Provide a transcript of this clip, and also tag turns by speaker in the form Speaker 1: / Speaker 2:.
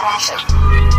Speaker 1: tragedy.